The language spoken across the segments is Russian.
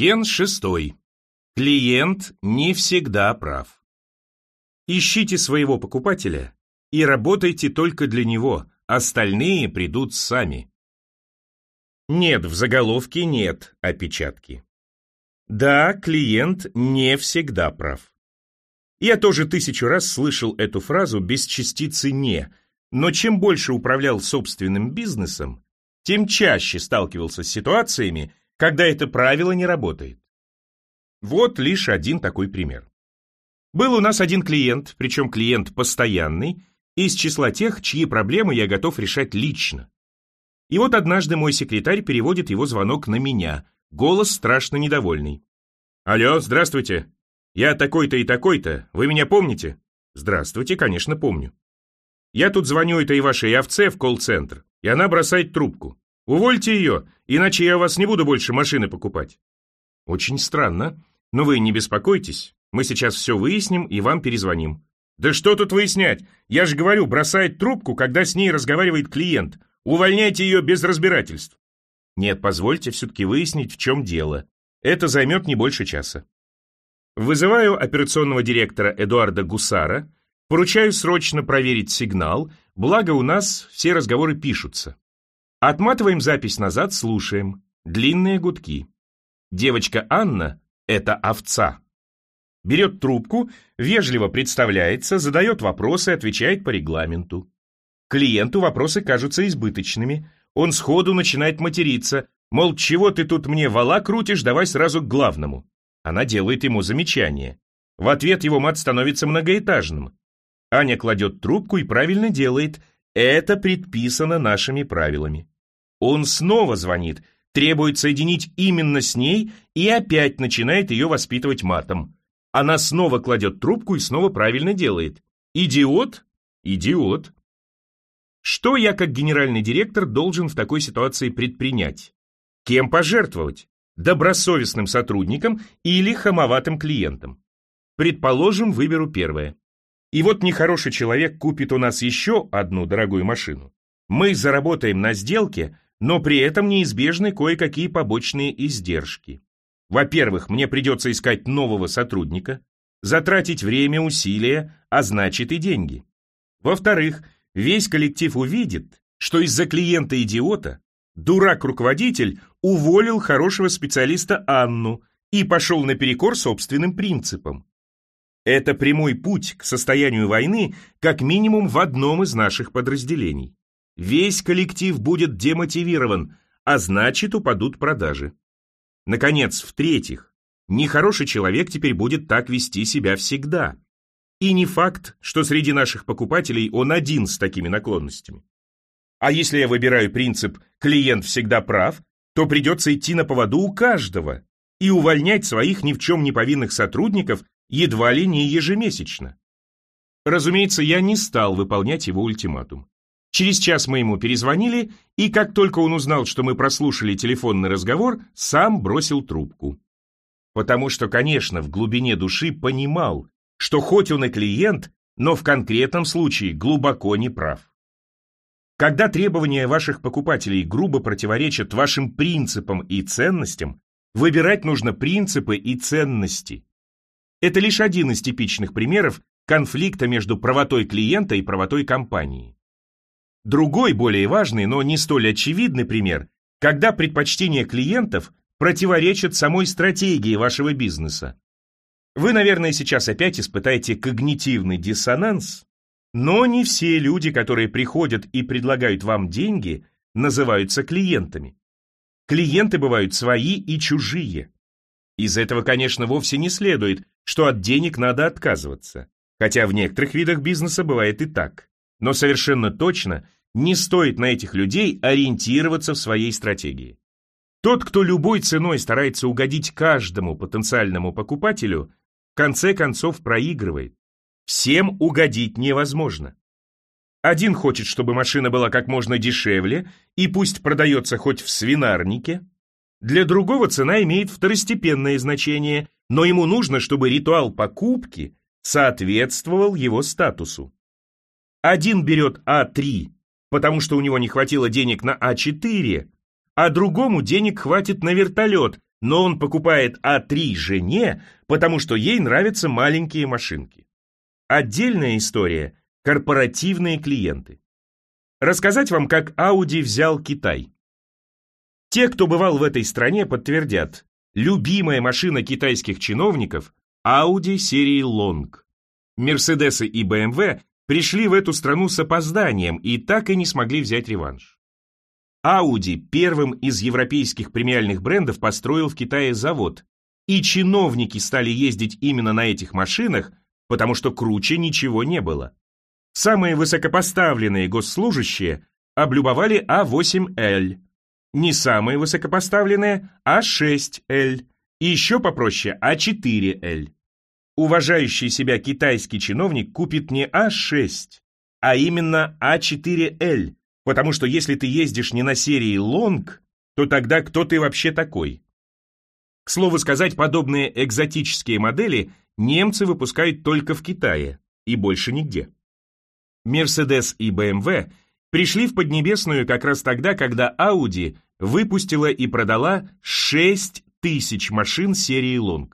Ген шестой. Клиент не всегда прав. Ищите своего покупателя и работайте только для него, остальные придут сами. Нет, в заголовке нет опечатки. Да, клиент не всегда прав. Я тоже тысячу раз слышал эту фразу без частицы «не», но чем больше управлял собственным бизнесом, тем чаще сталкивался с ситуациями, когда это правило не работает. Вот лишь один такой пример. Был у нас один клиент, причем клиент постоянный, из числа тех, чьи проблемы я готов решать лично. И вот однажды мой секретарь переводит его звонок на меня, голос страшно недовольный. «Алло, здравствуйте. Я такой-то и такой-то. Вы меня помните?» «Здравствуйте, конечно, помню. Я тут звоню этой вашей овце в колл-центр, и она бросает трубку. Увольте ее, иначе я у вас не буду больше машины покупать. Очень странно, но вы не беспокойтесь, мы сейчас все выясним и вам перезвоним. Да что тут выяснять? Я же говорю, бросает трубку, когда с ней разговаривает клиент. Увольняйте ее без разбирательств. Нет, позвольте все-таки выяснить, в чем дело. Это займет не больше часа. Вызываю операционного директора Эдуарда Гусара, поручаю срочно проверить сигнал, благо у нас все разговоры пишутся. Отматываем запись назад, слушаем. Длинные гудки. Девочка Анна — это овца. Берет трубку, вежливо представляется, задает вопросы, отвечает по регламенту. Клиенту вопросы кажутся избыточными. Он сходу начинает материться, мол, чего ты тут мне вала крутишь, давай сразу к главному. Она делает ему замечание. В ответ его мат становится многоэтажным. Аня кладет трубку и правильно делает. Это предписано нашими правилами. Он снова звонит, требует соединить именно с ней и опять начинает ее воспитывать матом. Она снова кладет трубку и снова правильно делает. Идиот? Идиот. Что я, как генеральный директор, должен в такой ситуации предпринять? Кем пожертвовать? Добросовестным сотрудником или хамоватым клиентом? Предположим, выберу первое. И вот нехороший человек купит у нас еще одну дорогую машину. Мы заработаем на сделке, но при этом неизбежны кое-какие побочные издержки. Во-первых, мне придется искать нового сотрудника, затратить время, усилия, а значит и деньги. Во-вторых, весь коллектив увидит, что из-за клиента-идиота дурак-руководитель уволил хорошего специалиста Анну и пошел наперекор собственным принципам. Это прямой путь к состоянию войны как минимум в одном из наших подразделений. Весь коллектив будет демотивирован, а значит упадут продажи. Наконец, в-третьих, нехороший человек теперь будет так вести себя всегда. И не факт, что среди наших покупателей он один с такими наклонностями. А если я выбираю принцип «клиент всегда прав», то придется идти на поводу у каждого и увольнять своих ни в чем не повинных сотрудников едва ли не ежемесячно. Разумеется, я не стал выполнять его ультиматум. Через час мы ему перезвонили, и как только он узнал, что мы прослушали телефонный разговор, сам бросил трубку. Потому что, конечно, в глубине души понимал, что хоть он и клиент, но в конкретном случае глубоко не прав. Когда требования ваших покупателей грубо противоречат вашим принципам и ценностям, выбирать нужно принципы и ценности. Это лишь один из типичных примеров конфликта между правотой клиента и правотой компании. Другой, более важный, но не столь очевидный пример, когда предпочтения клиентов противоречат самой стратегии вашего бизнеса. Вы, наверное, сейчас опять испытаете когнитивный диссонанс, но не все люди, которые приходят и предлагают вам деньги, называются клиентами. Клиенты бывают свои и чужие. Из этого, конечно, вовсе не следует, что от денег надо отказываться, хотя в некоторых видах бизнеса бывает и так. Но совершенно точно не стоит на этих людей ориентироваться в своей стратегии. Тот, кто любой ценой старается угодить каждому потенциальному покупателю, в конце концов проигрывает. Всем угодить невозможно. Один хочет, чтобы машина была как можно дешевле и пусть продается хоть в свинарнике. Для другого цена имеет второстепенное значение, но ему нужно, чтобы ритуал покупки соответствовал его статусу. Один берет А3, потому что у него не хватило денег на А4, а другому денег хватит на вертолет, но он покупает А3 жене, потому что ей нравятся маленькие машинки. Отдельная история – корпоративные клиенты. Рассказать вам, как Audi взял Китай. Те, кто бывал в этой стране, подтвердят, любимая машина китайских чиновников – Audi серии Long. Мерседесы и BMW пришли в эту страну с опозданием и так и не смогли взять реванш. Audi первым из европейских премиальных брендов построил в Китае завод, и чиновники стали ездить именно на этих машинах, потому что круче ничего не было. Самые высокопоставленные госслужащие облюбовали А8Л, не самые высокопоставленные А6Л, и еще попроще А4Л. Уважающий себя китайский чиновник купит не А6, а именно А4Л, Потому что если ты ездишь не на серии Long, то тогда кто ты вообще такой? К слову сказать, подобные экзотические модели немцы выпускают только в Китае и больше нигде. Mercedes и BMW пришли в Поднебесную как раз тогда, когда Audi выпустила и продала 6 тысяч машин серии Long.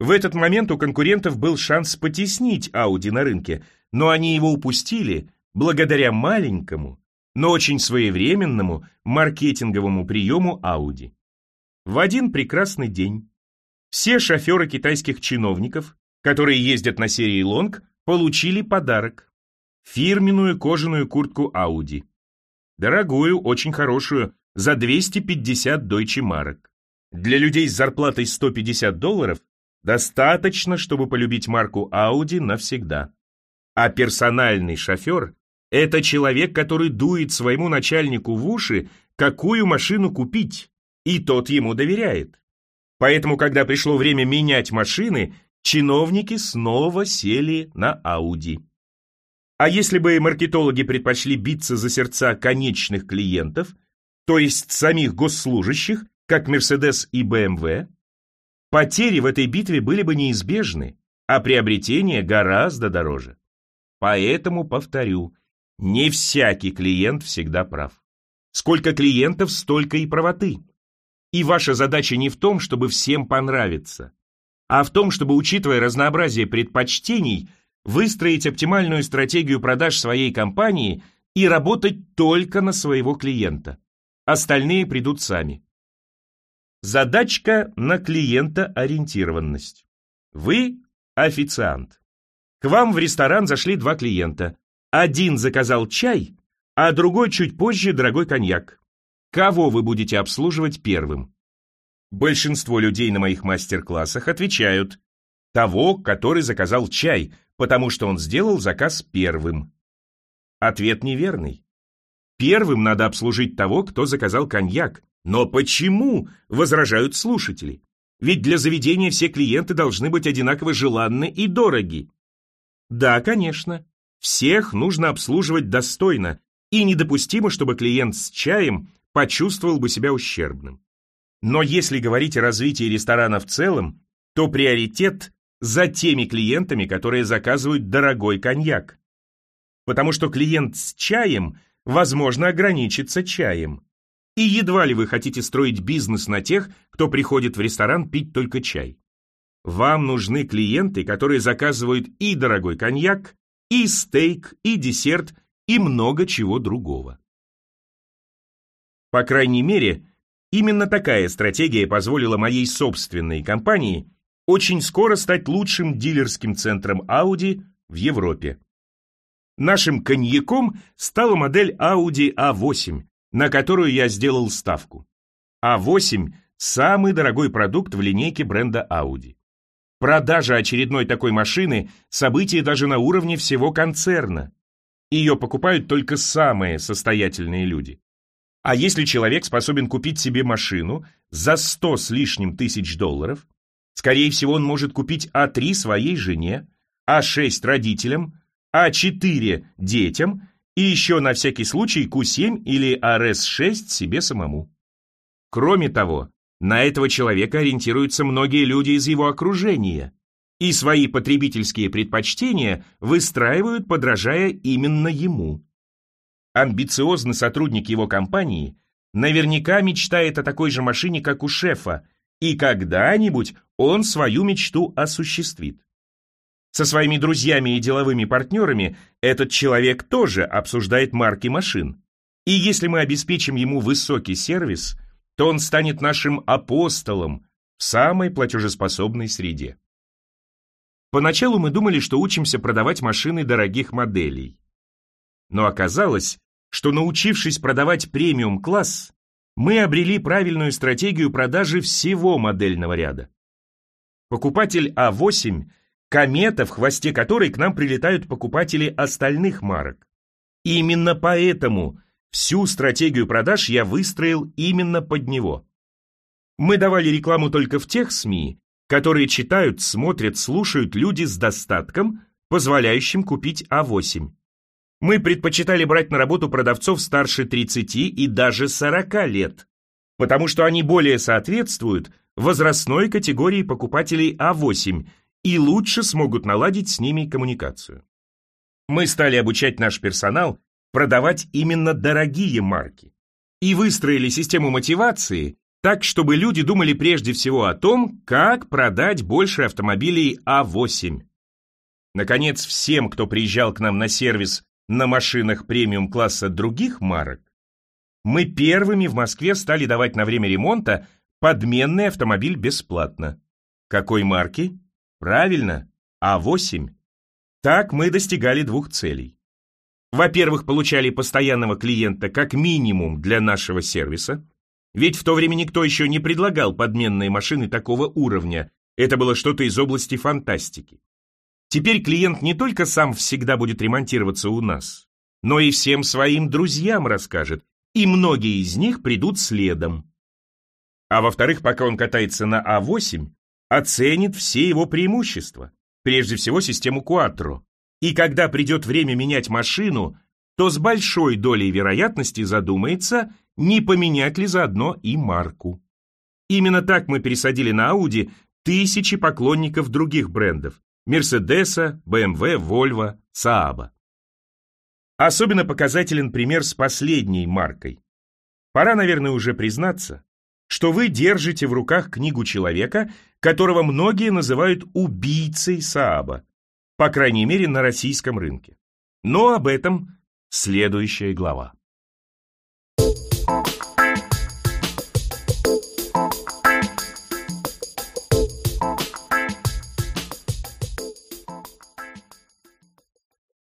В этот момент у конкурентов был шанс потеснить Audi на рынке, но они его упустили благодаря маленькому, но очень своевременному маркетинговому приему Audi. В один прекрасный день все шоферы китайских чиновников, которые ездят на серии Long, получили подарок – фирменную кожаную куртку Audi. Дорогую, очень хорошую, за 250 дойче марок. Для людей с зарплатой 150 долларов достаточно, чтобы полюбить марку Audi навсегда. А персональный шофер это человек, который дует своему начальнику в уши, какую машину купить, и тот ему доверяет. Поэтому, когда пришло время менять машины, чиновники снова сели на Ауди. А если бы маркетологи предпочли биться за сердца конечных клиентов, то есть самих госслужащих, как Мерседес и БМВ, потери в этой битве были бы неизбежны, а приобретение гораздо дороже. Поэтому повторю, не всякий клиент всегда прав. Сколько клиентов, столько и правоты. И ваша задача не в том, чтобы всем понравиться, а в том, чтобы, учитывая разнообразие предпочтений, выстроить оптимальную стратегию продаж своей компании и работать только на своего клиента. Остальные придут сами. Задачка на клиента-ориентированность. Вы официант. К вам в ресторан зашли два клиента. Один заказал чай, а другой чуть позже дорогой коньяк. Кого вы будете обслуживать первым? Большинство людей на моих мастер-классах отвечают того, который заказал чай, потому что он сделал заказ первым. Ответ неверный. Первым надо обслужить того, кто заказал коньяк. Но почему, возражают слушатели? Ведь для заведения все клиенты должны быть одинаково желанны и дороги. Да, конечно. Всех нужно обслуживать достойно, и недопустимо, чтобы клиент с чаем почувствовал бы себя ущербным. Но если говорить о развитии ресторана в целом, то приоритет за теми клиентами, которые заказывают дорогой коньяк. Потому что клиент с чаем, возможно, ограничится чаем. И едва ли вы хотите строить бизнес на тех, кто приходит в ресторан пить только чай. Вам нужны клиенты, которые заказывают и дорогой коньяк, и стейк, и десерт, и много чего другого. По крайней мере, именно такая стратегия позволила моей собственной компании очень скоро стать лучшим дилерским центром Audi в Европе. Нашим коньяком стала модель Audi A8, на которую я сделал ставку. A8 – самый дорогой продукт в линейке бренда Audi. Продажа очередной такой машины – событие даже на уровне всего концерна. Ее покупают только самые состоятельные люди. А если человек способен купить себе машину за 100 с лишним тысяч долларов, скорее всего, он может купить А3 своей жене, А6 родителям, А4 детям и еще на всякий случай Q7 или RS6 себе самому. Кроме того, на этого человека ориентируются многие люди из его окружения и свои потребительские предпочтения выстраивают, подражая именно ему. Амбициозный сотрудник его компании наверняка мечтает о такой же машине, как у шефа, и когда-нибудь он свою мечту осуществит. Со своими друзьями и деловыми партнерами этот человек тоже обсуждает марки машин. И если мы обеспечим ему высокий сервис, то он станет нашим апостолом в самой платежеспособной среде. Поначалу мы думали, что учимся продавать машины дорогих моделей. Но оказалось, что научившись продавать премиум-класс, мы обрели правильную стратегию продажи всего модельного ряда. Покупатель А8 – комета, в хвосте которой к нам прилетают покупатели остальных марок. Именно поэтому всю стратегию продаж я выстроил именно под него. Мы давали рекламу только в тех СМИ, которые читают, смотрят, слушают люди с достатком, позволяющим купить А8. Мы предпочитали брать на работу продавцов старше 30 и даже 40 лет, потому что они более соответствуют возрастной категории покупателей А8 и лучше смогут наладить с ними коммуникацию. Мы стали обучать наш персонал продавать именно дорогие марки и выстроили систему мотивации так, чтобы люди думали прежде всего о том, как продать больше автомобилей А8. Наконец, всем, кто приезжал к нам на сервис на машинах премиум-класса других марок, мы первыми в Москве стали давать на время ремонта подменный автомобиль бесплатно. Какой марки? Правильно, А8. Так мы достигали двух целей. Во-первых, получали постоянного клиента как минимум для нашего сервиса, ведь в то время никто еще не предлагал подменные машины такого уровня, это было что-то из области фантастики. Теперь клиент не только сам всегда будет ремонтироваться у нас, но и всем своим друзьям расскажет, и многие из них придут следом. А во-вторых, пока он катается на А8, оценит все его преимущества, прежде всего систему Quattro. И когда придет время менять машину, то с большой долей вероятности задумается, не поменять ли заодно и марку. Именно так мы пересадили на Audi тысячи поклонников других брендов, Мерседеса, БМВ, Вольво, Сааба. Особенно показателен пример с последней маркой. Пора, наверное, уже признаться, что вы держите в руках книгу человека, которого многие называют убийцей Сааба, по крайней мере на российском рынке. Но об этом следующая глава.